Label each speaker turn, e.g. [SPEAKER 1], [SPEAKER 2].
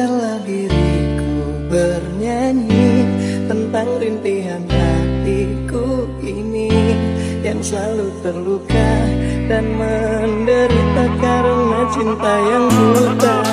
[SPEAKER 1] Biarkanlah diriku bernyanyi Tentang rintihan hatiku ini Yang selalu terluka dan menderita Karena cinta yang buta.